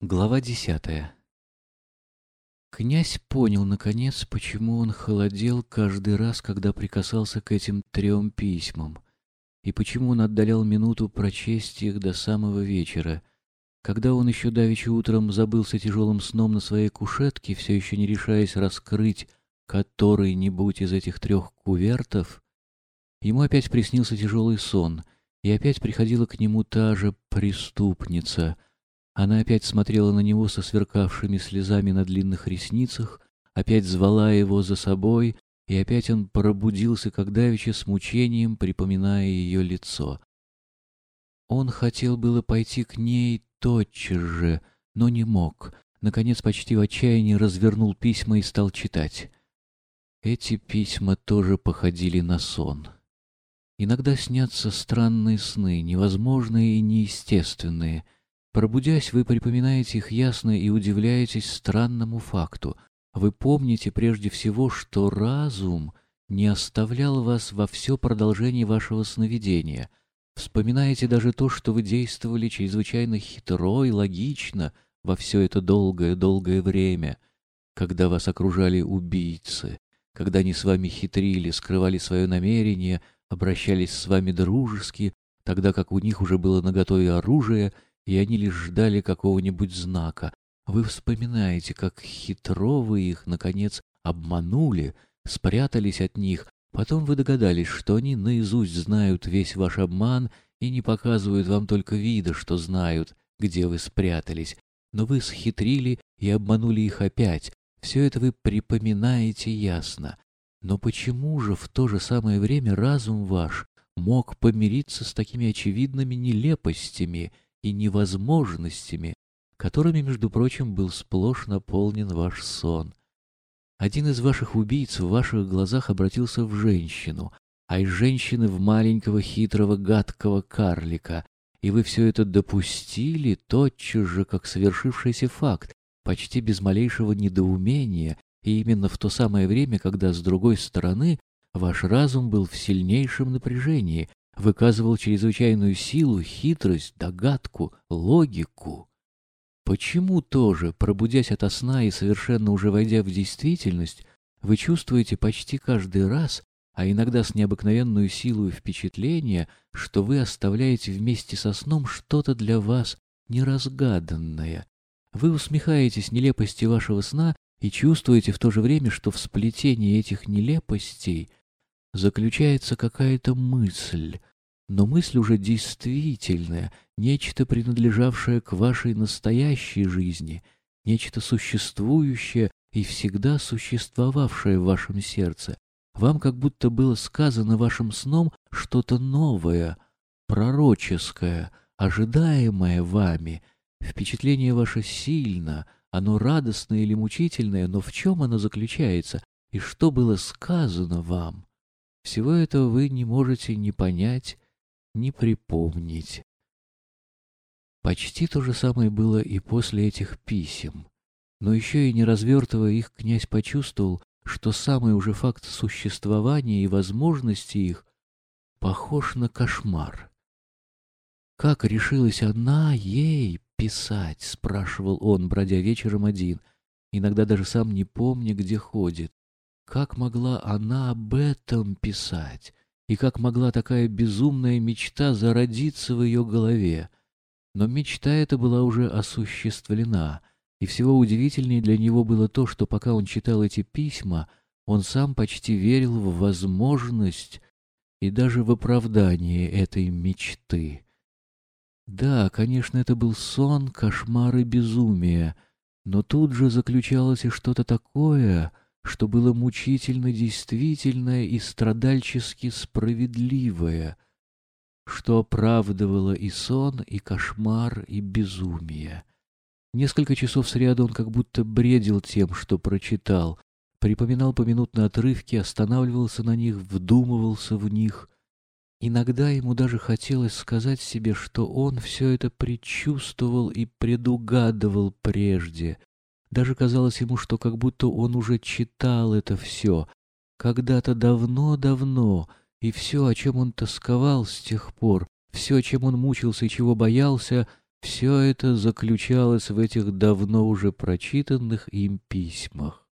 Глава десятая Князь понял, наконец, почему он холодел каждый раз, когда прикасался к этим трем письмам, и почему он отдалял минуту прочесть их до самого вечера. Когда он еще давеча утром забылся тяжелым сном на своей кушетке, все еще не решаясь раскрыть который-нибудь из этих трех кувертов, ему опять приснился тяжелый сон, и опять приходила к нему та же преступница — она опять смотрела на него со сверкавшими слезами на длинных ресницах, опять звала его за собой, и опять он пробудился, как давеча, с мучением, припоминая ее лицо. Он хотел было пойти к ней тотчас же, но не мог. Наконец, почти в отчаянии развернул письма и стал читать. Эти письма тоже походили на сон. Иногда снятся странные сны, невозможные и неестественные — Пробудясь, вы припоминаете их ясно и удивляетесь странному факту. Вы помните прежде всего, что разум не оставлял вас во все продолжение вашего сновидения. Вспоминаете даже то, что вы действовали чрезвычайно хитро и логично во все это долгое-долгое время, когда вас окружали убийцы, когда они с вами хитрили, скрывали свое намерение, обращались с вами дружески, тогда как у них уже было наготове оружие — и они лишь ждали какого-нибудь знака. Вы вспоминаете, как хитро вы их, наконец, обманули, спрятались от них, потом вы догадались, что они наизусть знают весь ваш обман и не показывают вам только вида, что знают, где вы спрятались. Но вы схитрили и обманули их опять. Все это вы припоминаете ясно. Но почему же в то же самое время разум ваш мог помириться с такими очевидными нелепостями — и невозможностями, которыми, между прочим, был сплошь наполнен ваш сон. Один из ваших убийц в ваших глазах обратился в женщину, а из женщины в маленького хитрого гадкого карлика, и вы все это допустили тотчас же, как совершившийся факт, почти без малейшего недоумения, и именно в то самое время, когда с другой стороны ваш разум был в сильнейшем напряжении, выказывал чрезвычайную силу, хитрость, догадку, логику. Почему тоже, пробудясь ото сна и совершенно уже войдя в действительность, вы чувствуете почти каждый раз, а иногда с необыкновенную силой впечатления, что вы оставляете вместе со сном что-то для вас неразгаданное. Вы усмехаетесь нелепости вашего сна и чувствуете в то же время, что в сплетении этих нелепостей заключается какая-то мысль, но мысль уже действительная, нечто принадлежавшее к вашей настоящей жизни, нечто существующее и всегда существовавшее в вашем сердце. Вам как будто было сказано вашим сном что-то новое, пророческое, ожидаемое вами. Впечатление ваше сильно, оно радостное или мучительное, но в чем оно заключается и что было сказано вам? Всего этого вы не можете ни понять, ни припомнить. Почти то же самое было и после этих писем. Но еще и не развертывая их, князь почувствовал, что самый уже факт существования и возможности их похож на кошмар. «Как решилась она ей писать?» — спрашивал он, бродя вечером один, иногда даже сам не помня, где ходит. Как могла она об этом писать? И как могла такая безумная мечта зародиться в ее голове? Но мечта эта была уже осуществлена, и всего удивительнее для него было то, что пока он читал эти письма, он сам почти верил в возможность и даже в оправдание этой мечты. Да, конечно, это был сон, кошмар и безумие, но тут же заключалось и что-то такое — что было мучительно действительное и страдальчески справедливое, что оправдывало и сон, и кошмар, и безумие. Несколько часов сряду он как будто бредил тем, что прочитал, припоминал поминутно отрывки, останавливался на них, вдумывался в них. Иногда ему даже хотелось сказать себе, что он все это предчувствовал и предугадывал прежде, даже казалось ему, что как будто он уже читал это все, когда-то давно-давно, и все, о чем он тосковал с тех пор, все, чем он мучился и чего боялся, Все это заключалось в этих давно уже прочитанных им письмах.